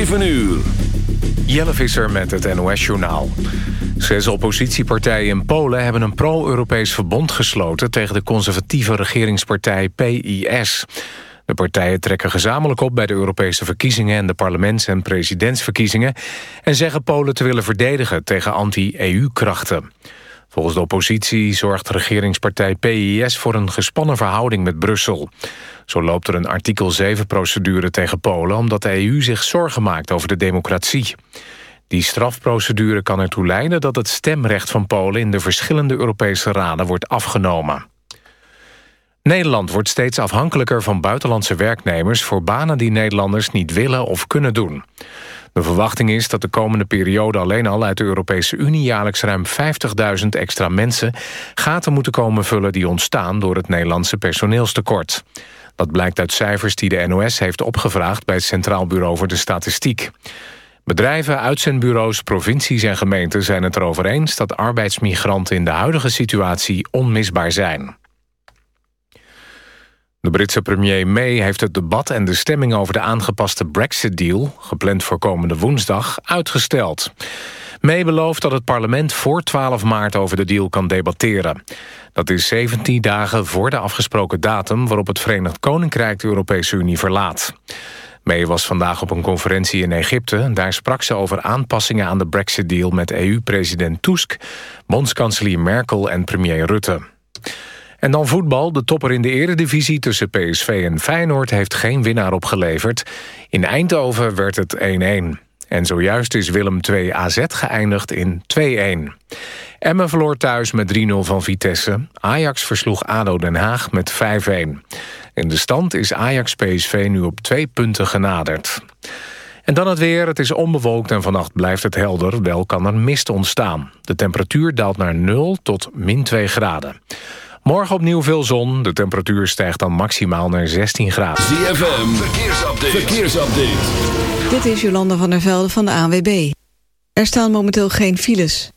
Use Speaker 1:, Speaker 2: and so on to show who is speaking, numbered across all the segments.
Speaker 1: 7 uur.
Speaker 2: Jelle Visser met het NOS-journaal. Zes oppositiepartijen in Polen hebben een pro-Europees verbond gesloten... tegen de conservatieve regeringspartij PIS. De partijen trekken gezamenlijk op bij de Europese verkiezingen... en de parlements- en presidentsverkiezingen... en zeggen Polen te willen verdedigen tegen anti-EU-krachten. Volgens de oppositie zorgt regeringspartij PIS voor een gespannen verhouding met Brussel. Zo loopt er een artikel 7-procedure tegen Polen... omdat de EU zich zorgen maakt over de democratie. Die strafprocedure kan ertoe leiden dat het stemrecht van Polen... in de verschillende Europese raden wordt afgenomen. Nederland wordt steeds afhankelijker van buitenlandse werknemers... voor banen die Nederlanders niet willen of kunnen doen. De verwachting is dat de komende periode alleen al uit de Europese Unie... jaarlijks ruim 50.000 extra mensen gaten moeten komen vullen... die ontstaan door het Nederlandse personeelstekort. Dat blijkt uit cijfers die de NOS heeft opgevraagd... bij het Centraal Bureau voor de Statistiek. Bedrijven, uitzendbureaus, provincies en gemeenten zijn het erover eens... dat arbeidsmigranten in de huidige situatie onmisbaar zijn. De Britse premier May heeft het debat en de stemming over de aangepaste Brexit-deal... gepland voor komende woensdag, uitgesteld. May belooft dat het parlement voor 12 maart over de deal kan debatteren. Dat is 17 dagen voor de afgesproken datum... waarop het Verenigd Koninkrijk de Europese Unie verlaat. May was vandaag op een conferentie in Egypte. Daar sprak ze over aanpassingen aan de Brexit-deal... met EU-president Tusk, bondskanselier Merkel en premier Rutte. En dan voetbal. De topper in de eredivisie tussen PSV en Feyenoord... heeft geen winnaar opgeleverd. In Eindhoven werd het 1-1. En zojuist is Willem 2 AZ geëindigd in 2-1. Emmen verloor thuis met 3-0 van Vitesse. Ajax versloeg ADO Den Haag met 5-1. In de stand is Ajax-PSV nu op twee punten genaderd. En dan het weer. Het is onbewolkt en vannacht blijft het helder. Wel kan er mist ontstaan. De temperatuur daalt naar 0 tot min 2 graden. Morgen opnieuw veel zon. De temperatuur stijgt dan maximaal naar 16 graden.
Speaker 1: ZFM, verkeersupdate. verkeersupdate.
Speaker 3: Dit is Jolanda van der Velde van de ANWB. Er staan momenteel geen files.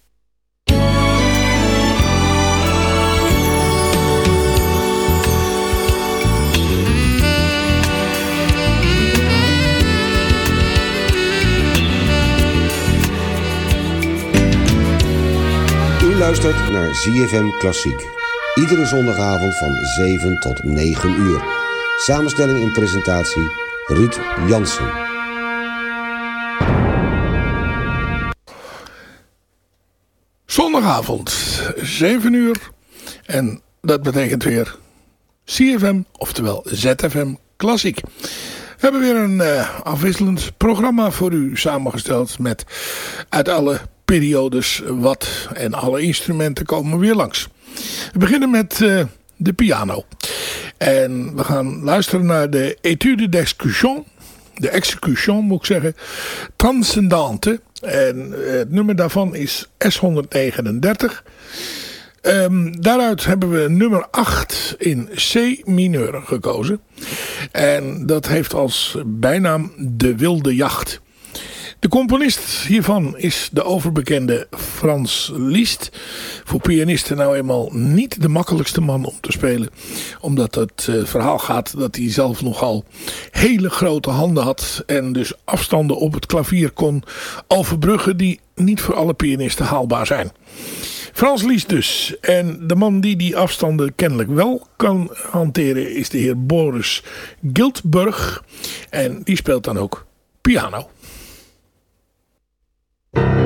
Speaker 4: U luistert naar ZFM Klassiek. Iedere zondagavond van 7 tot 9 uur. Samenstelling en presentatie Ruud Jansen.
Speaker 5: Zondagavond, 7 uur. En dat betekent weer CFM, oftewel ZFM Klassiek. We hebben weer een uh, afwisselend programma voor u samengesteld met uit alle periodes wat en alle instrumenten komen weer langs. We beginnen met uh, de piano. En we gaan luisteren naar de Etude d'exécution. De execution moet ik zeggen. Transcendante. En uh, het nummer daarvan is S139. Um, daaruit hebben we nummer 8 in C mineur gekozen. En dat heeft als bijnaam De Wilde Jacht. De componist hiervan is de overbekende Frans Liszt. Voor pianisten nou eenmaal niet de makkelijkste man om te spelen. Omdat het uh, verhaal gaat dat hij zelf nogal hele grote handen had. En dus afstanden op het klavier kon overbruggen die niet voor alle pianisten haalbaar zijn. Frans Liszt dus. En de man die die afstanden kennelijk wel kan hanteren is de heer Boris Giltburg. En die speelt dan ook piano. thank you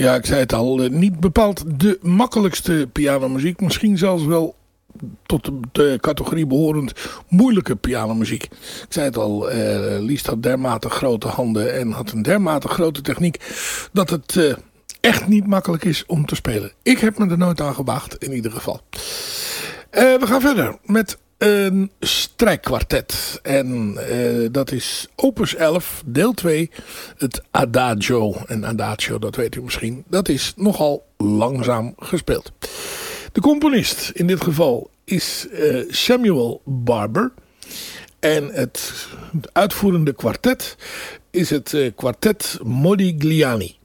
Speaker 5: Ja, ik zei het al, niet bepaald de makkelijkste pianomuziek. Misschien zelfs wel tot de, categorie behorend moeilijke pianomuziek. Ik zei het al, uh, Lies had dermate grote handen en had een dermate grote techniek... dat het uh, echt niet makkelijk is om te spelen. Ik heb me er nooit aan gewaagd, in ieder geval. Uh, we gaan verder met een strijkkwartet. En uh, dat is opus 11, deel 2, het Adagio. En Adagio, dat weet u misschien, dat is nogal langzaam gespeeld. De componist in dit geval is uh, Samuel Barber. En het uitvoerende kwartet is het uh, kwartet Modigliani.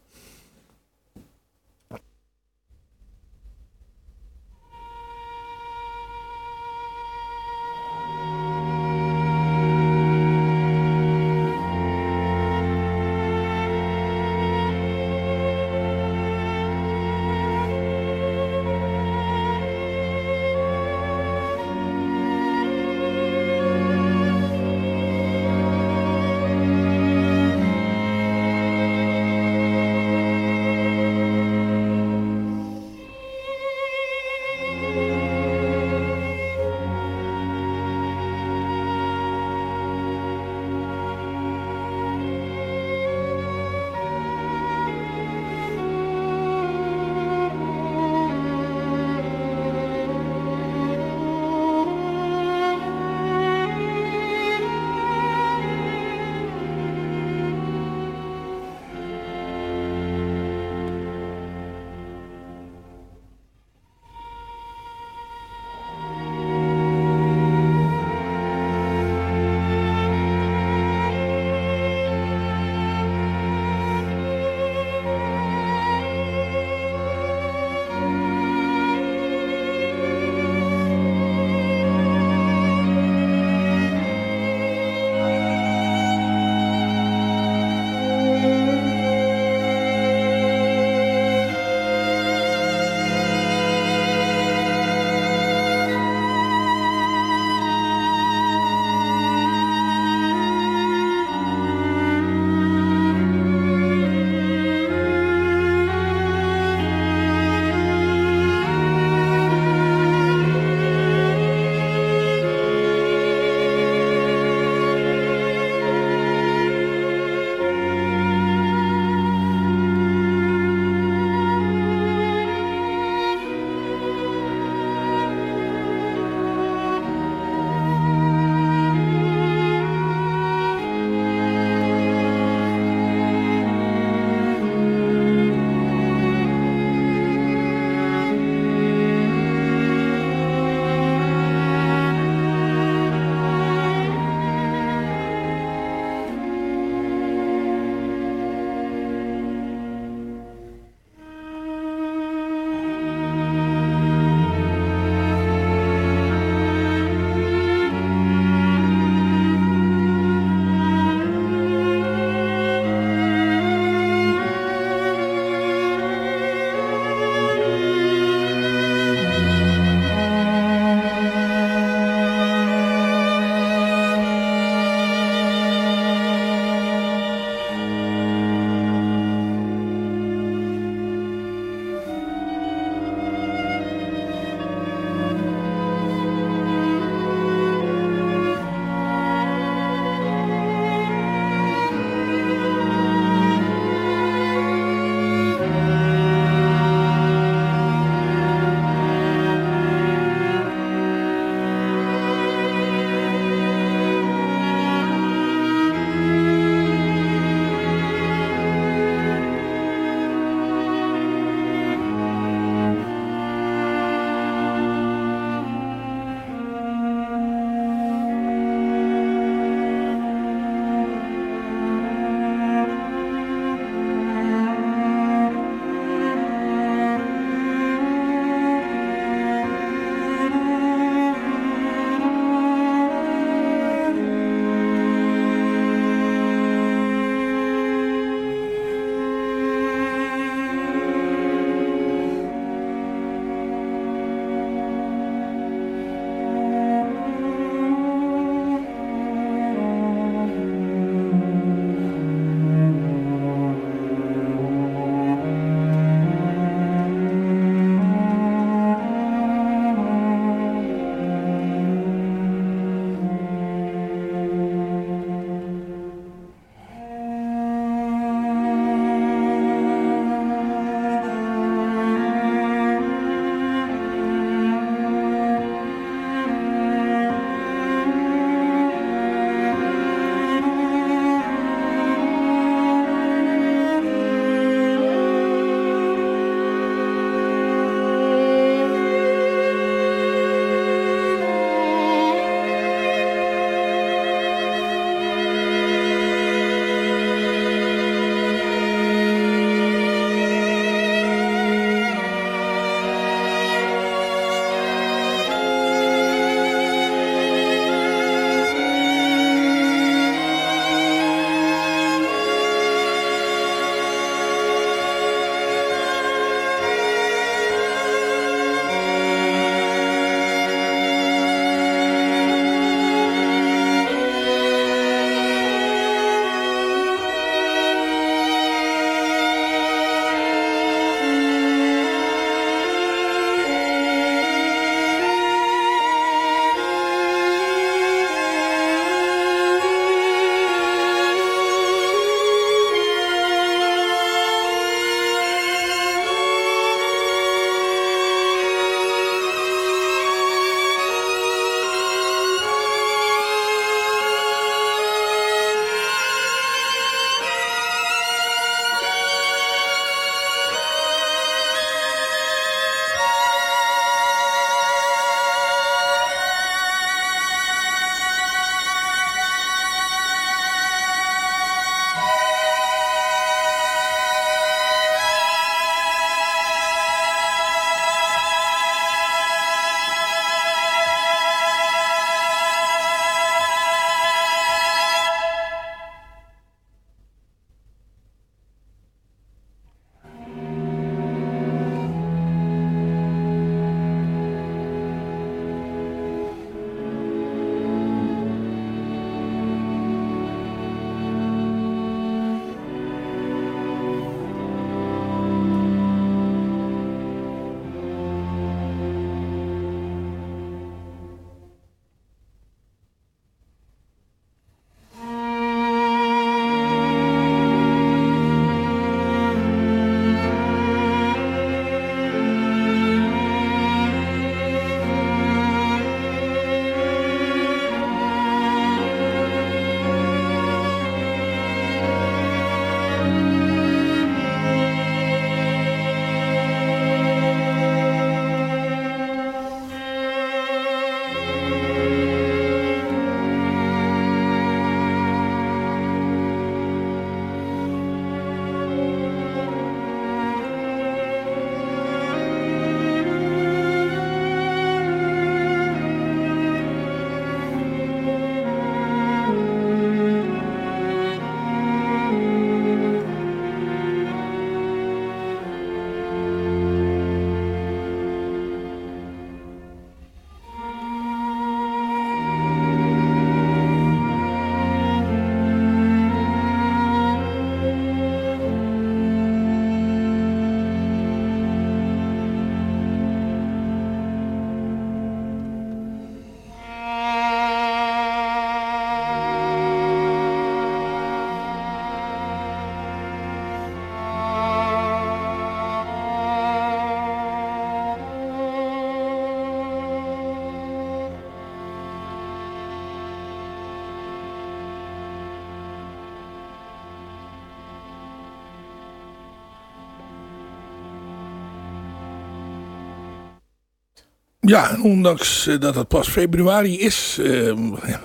Speaker 5: Ja, ondanks eh, dat het pas februari is, uh,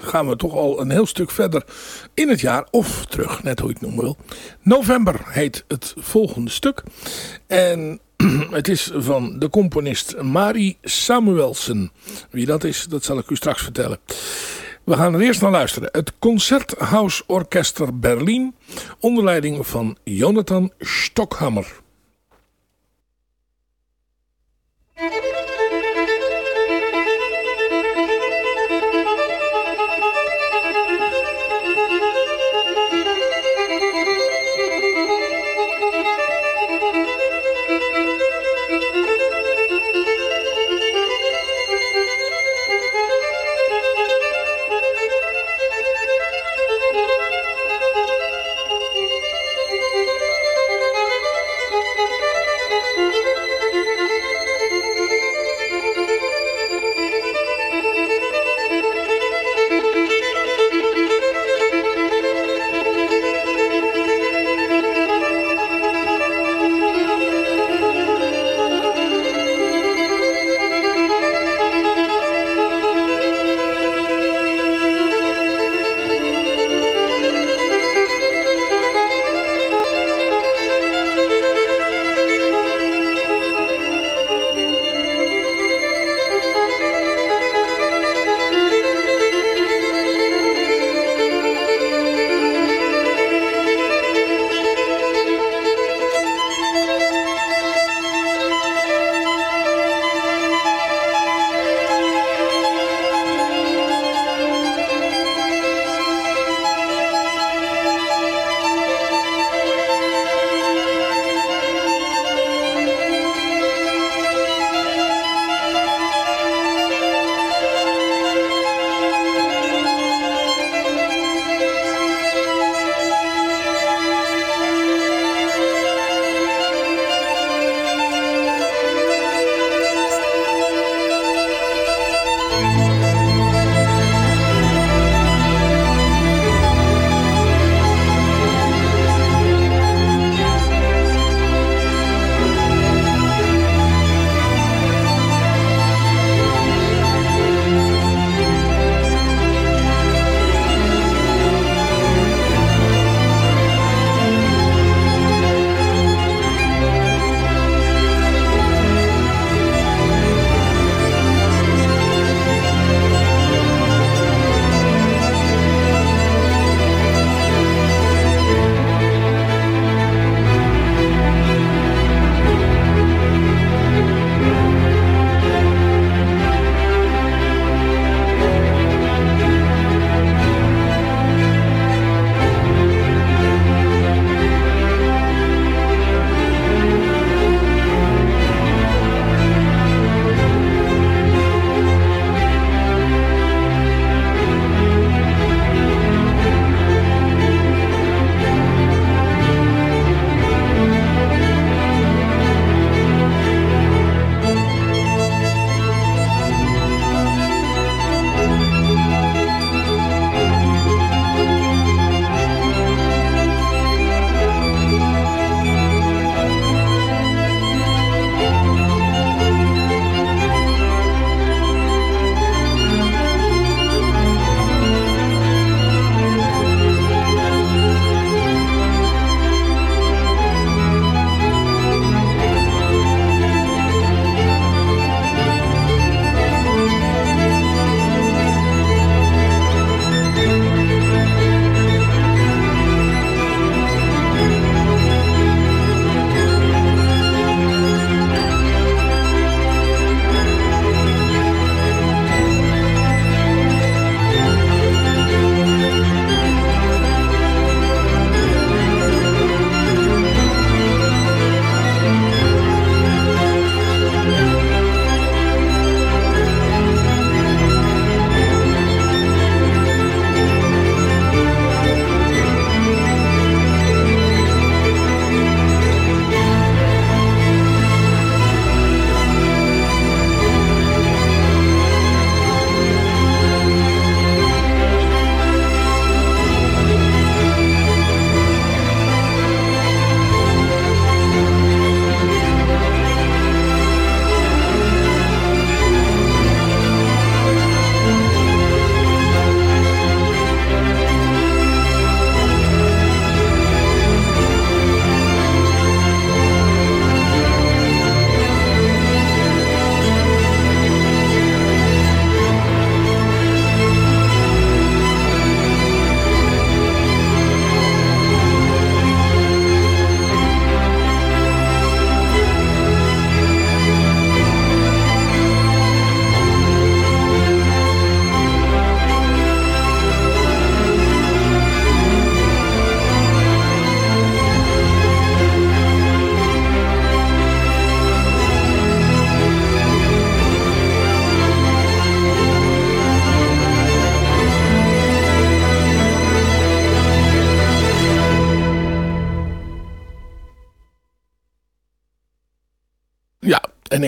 Speaker 5: gaan we toch al een heel stuk verder in het jaar. Of terug, net hoe ik het noemen wil. November heet het volgende stuk. En het is van de componist Mari Samuelsen. Wie dat is, dat zal ik u straks vertellen. We gaan er eerst naar luisteren. Het Concerthaus Orkester Berlin. Onder leiding van Jonathan Stockhammer.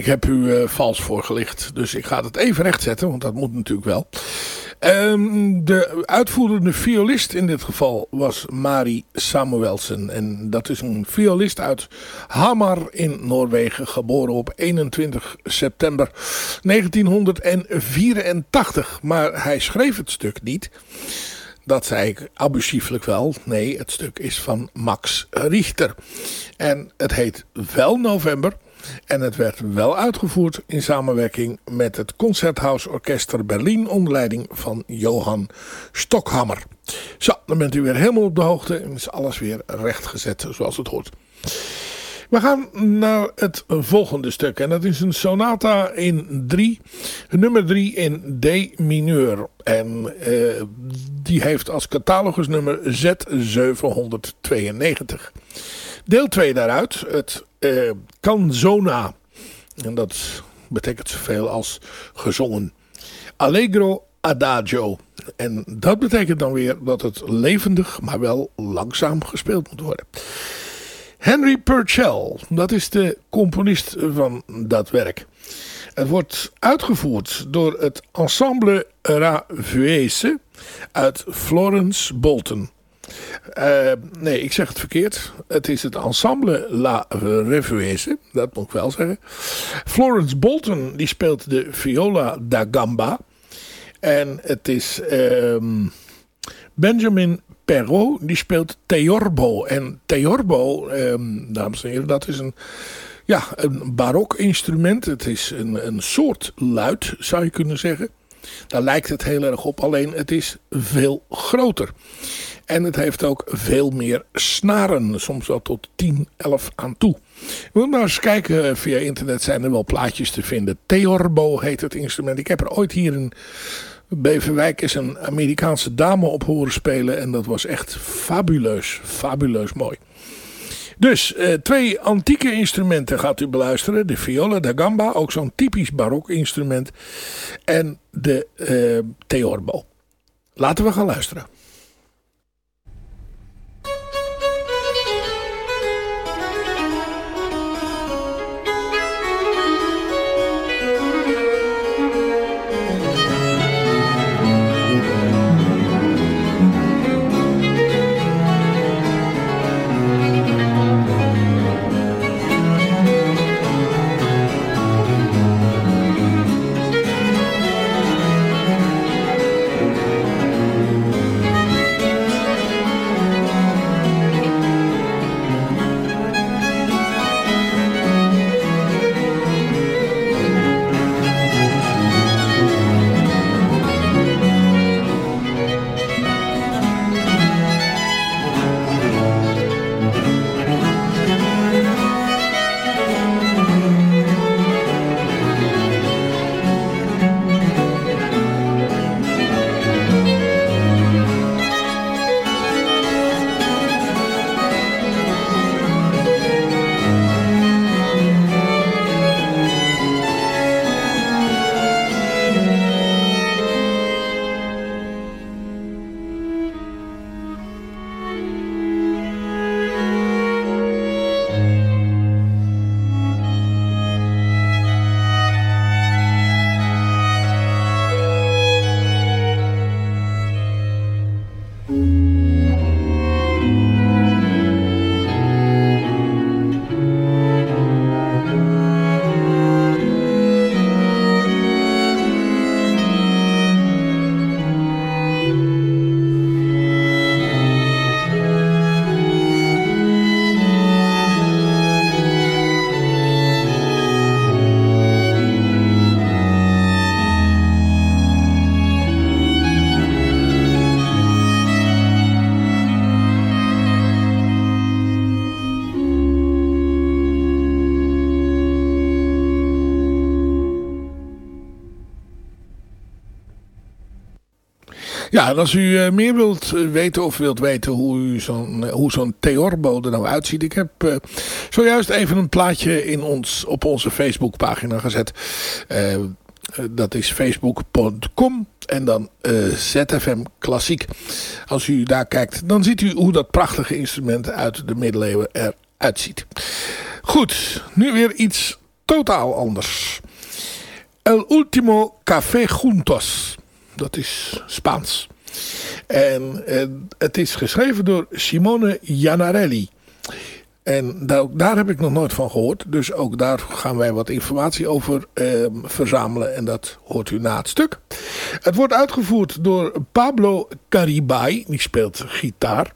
Speaker 5: Ik heb u uh, vals voorgelicht. Dus ik ga het even rechtzetten, want dat moet natuurlijk wel. Um, de uitvoerende violist in dit geval was Mari Samuelsen. En dat is een violist uit Hamar in Noorwegen. Geboren op 21 september 1984. Maar hij schreef het stuk niet. Dat zei ik abusieflijk wel. Nee, het stuk is van Max Richter. En het heet wel November. En het werd wel uitgevoerd in samenwerking met het Concerthaus Orkester Berlin onder leiding van Johan Stockhammer. Zo, dan bent u weer helemaal op de hoogte en is alles weer rechtgezet zoals het hoort. We gaan naar het volgende stuk. En dat is een sonata in 3. Nummer 3 in D mineur. En uh, die heeft als catalogusnummer Z792. Deel 2 daaruit. Het canzona. En dat betekent zoveel als gezongen. Allegro adagio. En dat betekent dan weer dat het levendig, maar wel langzaam gespeeld moet worden. Henry Purcell, dat is de componist van dat werk. Het wordt uitgevoerd door het Ensemble Ravuese uit Florence Bolton. Uh, nee, ik zeg het verkeerd. Het is het Ensemble La Revuese, dat moet ik wel zeggen. Florence Bolton, die speelt de viola da gamba. En het is uh, Benjamin Perrault, die speelt Theorbo. En Theorbo, um, dames en heren, dat is een, ja, een barok instrument. Het is een, een soort luid, zou je kunnen zeggen. Daar lijkt het heel erg op, alleen het is veel groter. En het heeft ook veel meer snaren, soms wel tot 10, 11 aan toe. We moeten nou eens kijken, via internet zijn er wel plaatjes te vinden. Theorbo heet het instrument. Ik heb er ooit hier in Beverwijk is een Amerikaanse dame op horen spelen. En dat was echt fabuleus, fabuleus mooi. Dus eh, twee antieke instrumenten gaat u beluisteren. De viola da gamba, ook zo'n typisch barok instrument. En de eh, theorbo. Laten we gaan luisteren. Als u eh, meer wilt eh, weten of wilt weten hoe zo'n eh, zo'n Theorbo er nou uitziet. Ik heb zojuist even een plaatje in ons, op onze Facebookpagina gezet. dat is facebook.com en dan ZFM Klassiek. Als u daar kijkt, dan ziet u hoe dat prachtige instrument uit de middeleeuwen eruit ziet. Goed, nu weer iets totaal anders. El Último Café Juntos. Dat is Spaans. En eh, het is geschreven door Simone Janarelli. En daar, heb ik nog nooit van gehoord. Dus ook daar gaan wij wat informatie over eh, verzamelen. En dat hoort u na het stuk. Het wordt uitgevoerd door Pablo Caribay. Die speelt gitaar.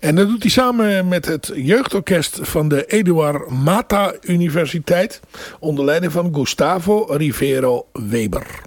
Speaker 5: En dat doet hij samen met het jeugdorkest van de Eduard Mata Universiteit. Onder leiding van Gustavo Rivero Weber.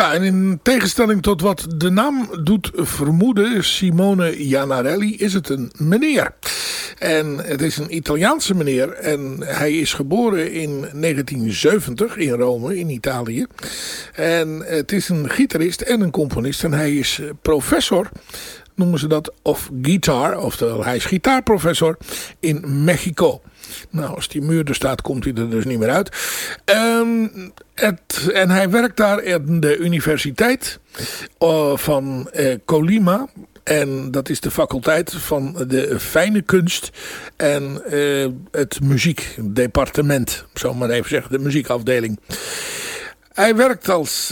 Speaker 5: Ja, en in tegenstelling tot wat de naam doet vermoeden, Simone Janarelli, is het een meneer. En het is een Italiaanse meneer en hij is geboren in 1970 in Rome, in Italië. En het is een gitarist en een componist en hij is professor noemen ze dat, of guitar, oftewel hij is gitaarprofessor in Mexico. Nou, als die muur er staat, komt hij er dus niet meer uit. Um, het, en hij werkt daar in de universiteit uh, van uh, Colima. En dat is de faculteit van de fijne kunst en uh, het muziekdepartement. Zo maar even zeggen, de muziekafdeling. Hij werkt als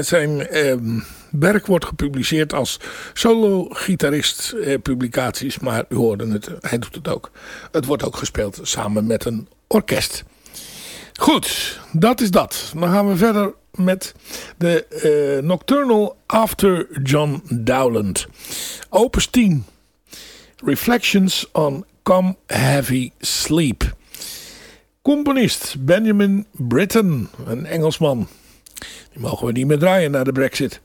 Speaker 5: zijn ehm, werk wordt gepubliceerd als solo-gitarist eh, publicaties. Maar u hoorde het, hij doet het ook. Het wordt ook gespeeld samen met een orkest. Goed, dat is dat. Dan gaan we verder met de uh, Nocturnal After John Dowland. Opus 10. Reflections on Come Heavy Sleep. Componist Benjamin Britten, een Engelsman. Die mogen we niet meer draaien na de brexit.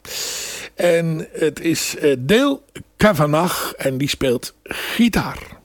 Speaker 5: En het is uh, Dale Kavanagh en die speelt gitaar.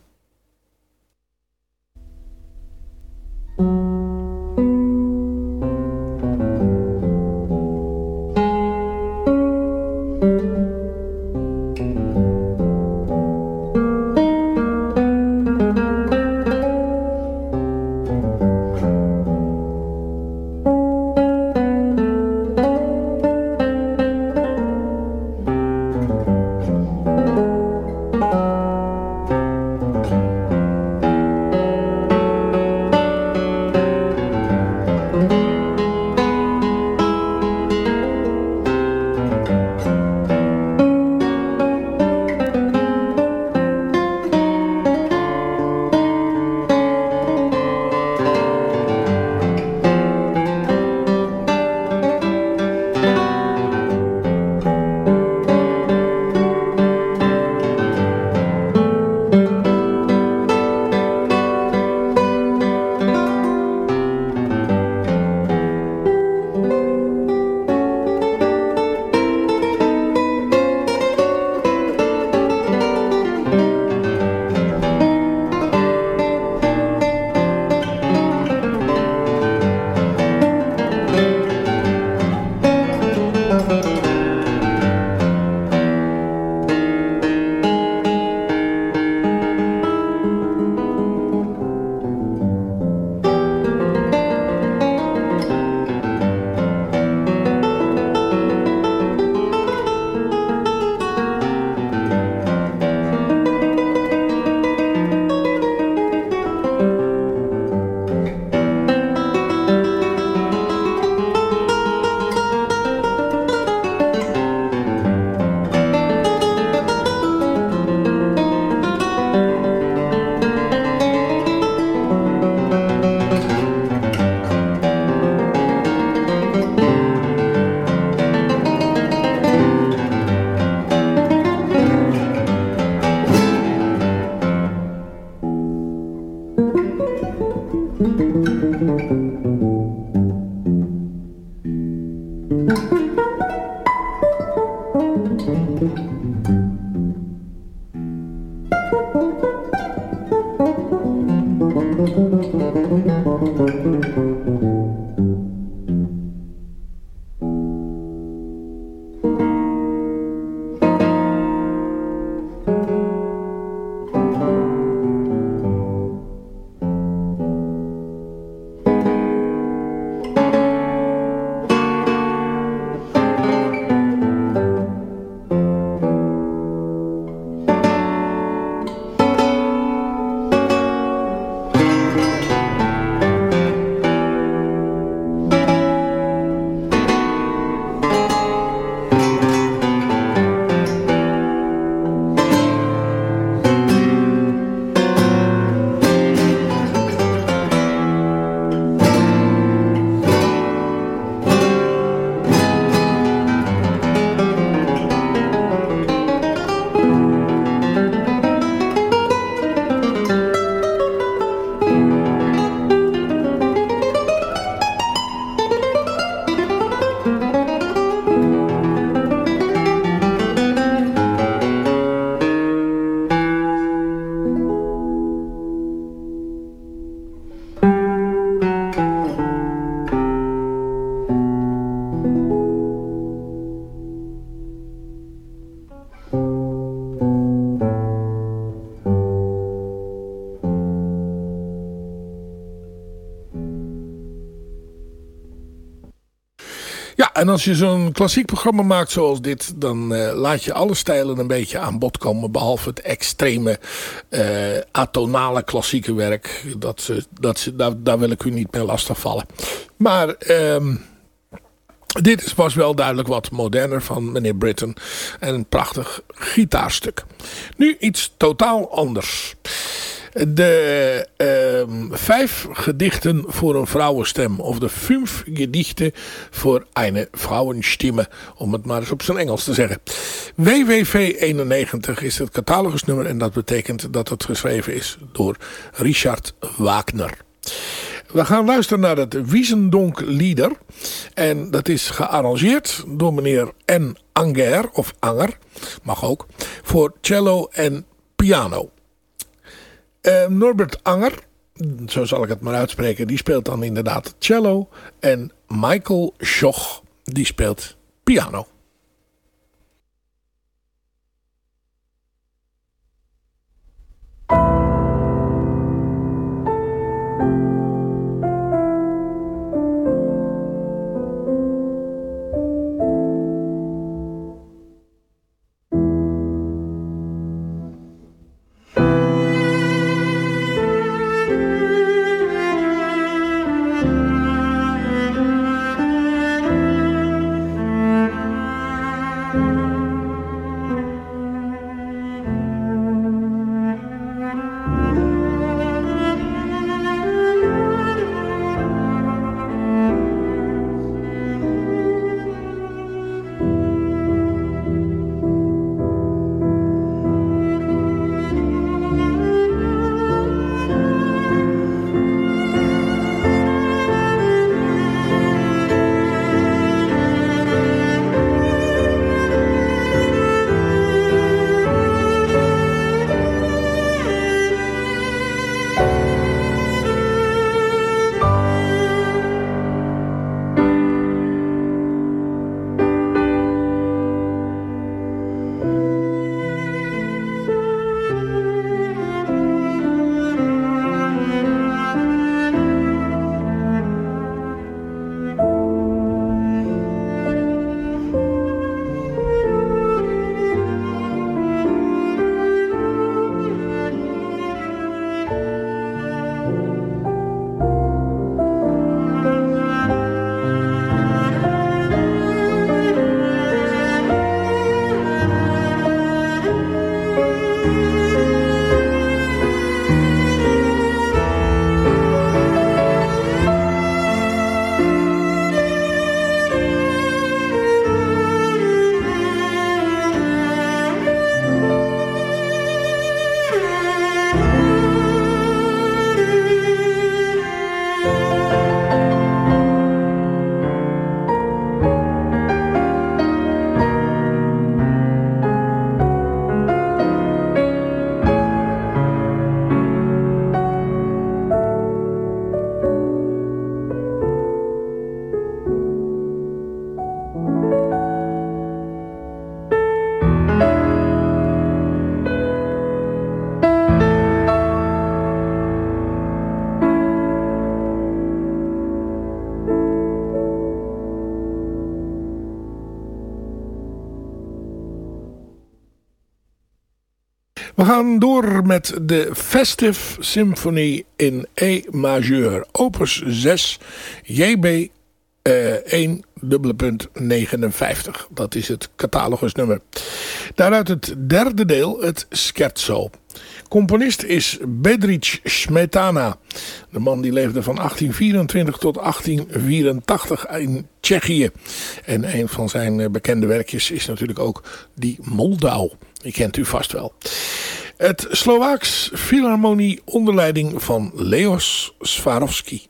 Speaker 5: Als je zo'n klassiek programma maakt zoals dit... dan uh, laat je alle stijlen een beetje aan bod komen... behalve het extreme uh, atonale klassieke werk. Dat, dat, daar, daar wil ik u niet mee lastigvallen. Maar... Um, dit pas wel duidelijk wat moderner van meneer Britton. En een prachtig gitaarstuk. Nu iets totaal anders. De uh, vijf gedichten voor een vrouwenstem. Of de vijf gedichten voor een vrouwenstimme. Om het maar eens op zijn Engels te zeggen. WWV 91 is het catalogusnummer. En dat betekent dat het geschreven is door Richard Wagner. We gaan luisteren naar het Wiesendonk Lieder. En dat is gearrangeerd door meneer N. Anger, of Anger, mag ook, voor cello en piano. Uh, Norbert Anger, zo zal ik het maar uitspreken, die speelt dan inderdaad cello. En Michael Schoch, die speelt piano. We gaan door met de Festive Symphony in E majeur. Opus 6 JB uh, 1 59. Dat is het catalogusnummer. Daaruit het derde deel, het scherzo. Componist is Bedrich Smetana. De man die leefde van 1824 tot 1884 in Tsjechië. En een van zijn eh, bekende werkjes is natuurlijk ook die Moldau. Die kent u vast wel. Het Slovaaks Philharmonie onder leiding van Leos Swarovski.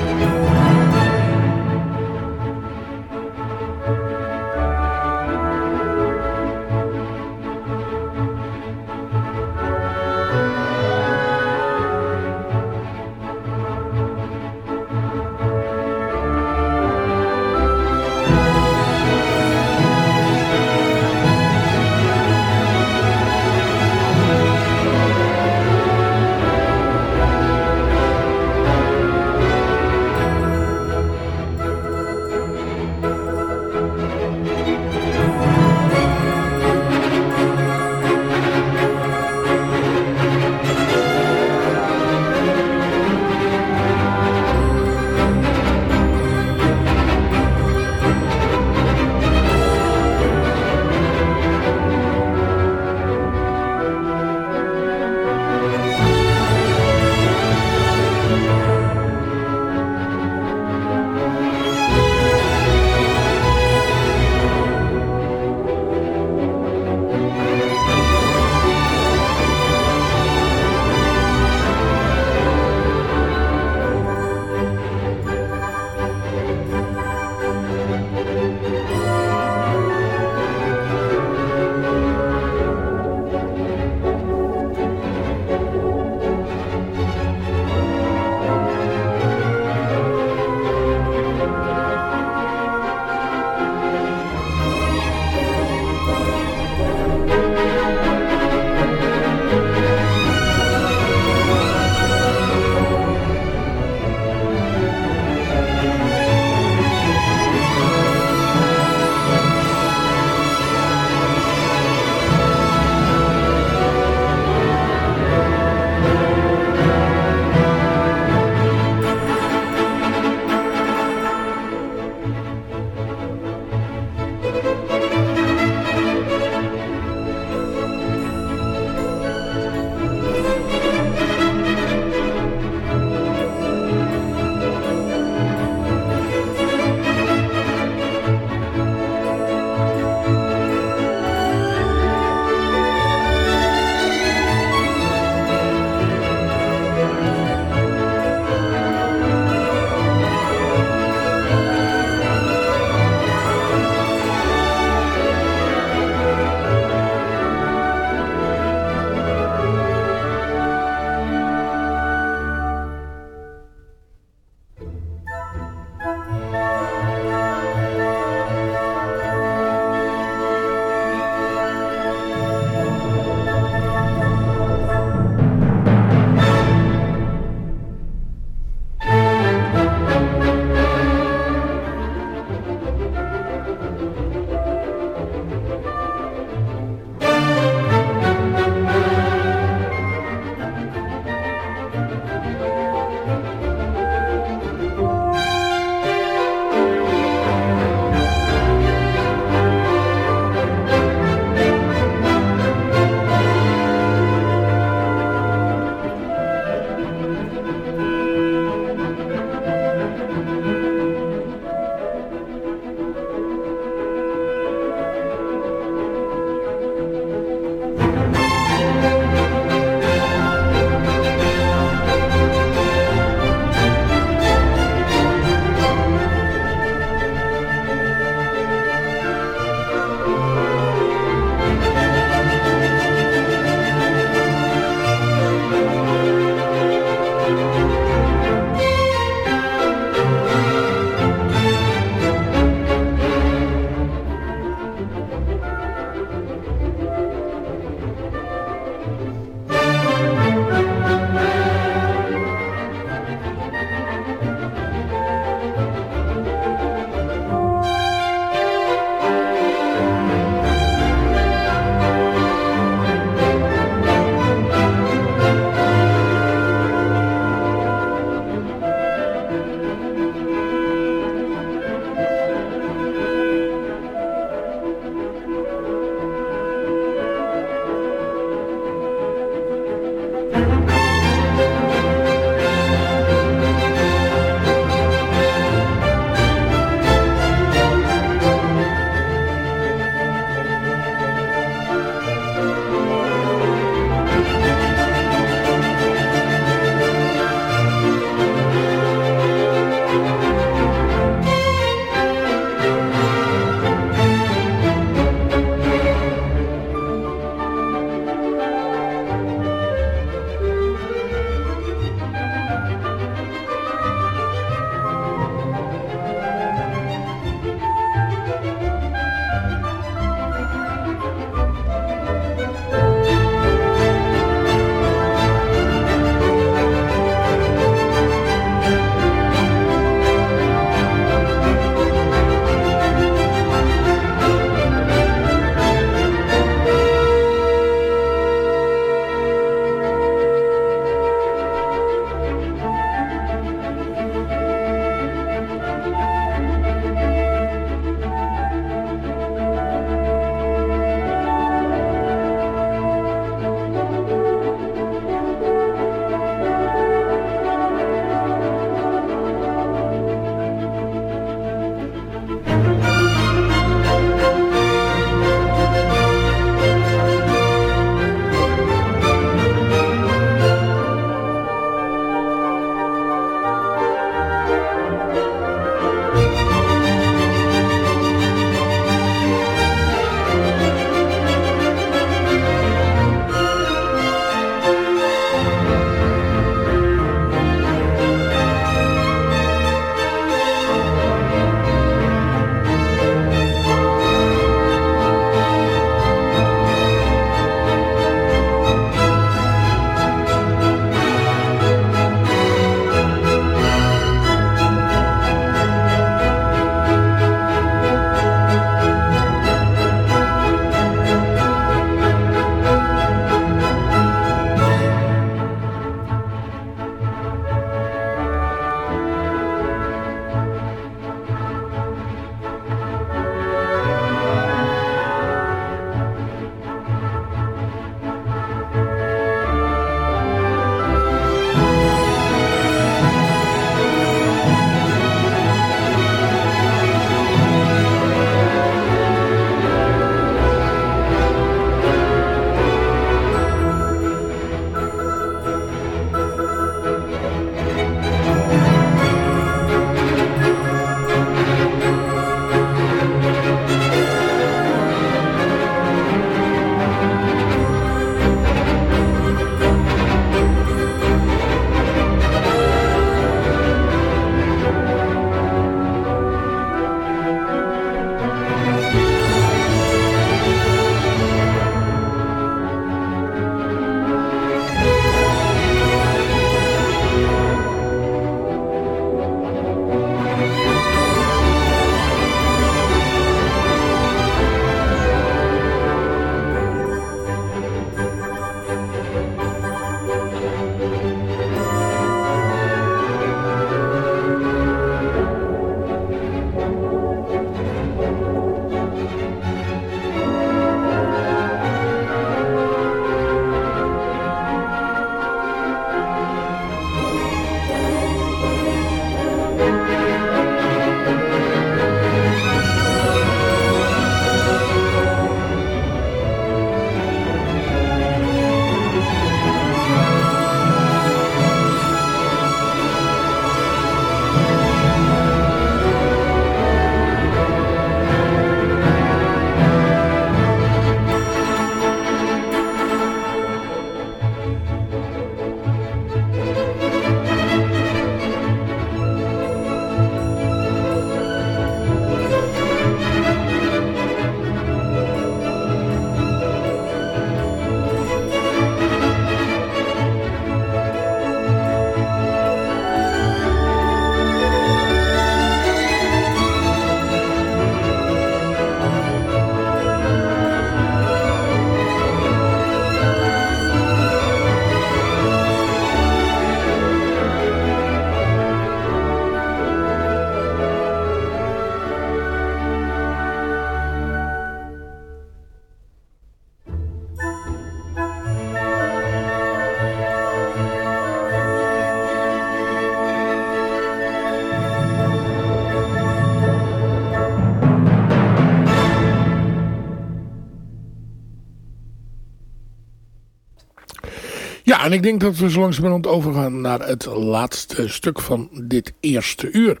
Speaker 5: En ik denk dat we zo langzamerhand overgaan naar het laatste stuk van dit eerste uur.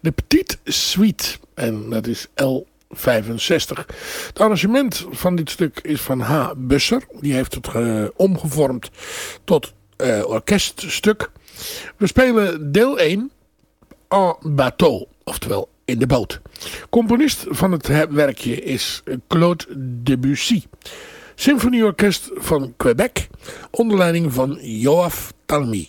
Speaker 5: De Petite Suite. En dat is L65. Het arrangement van dit stuk is van H. Busser. Die heeft het uh, omgevormd tot uh, orkeststuk. We spelen deel 1. En bateau. Oftewel in de boot. Componist van het werkje is Claude Debussy. Symfonieorkest van Quebec onder leiding van Joaf Talmy.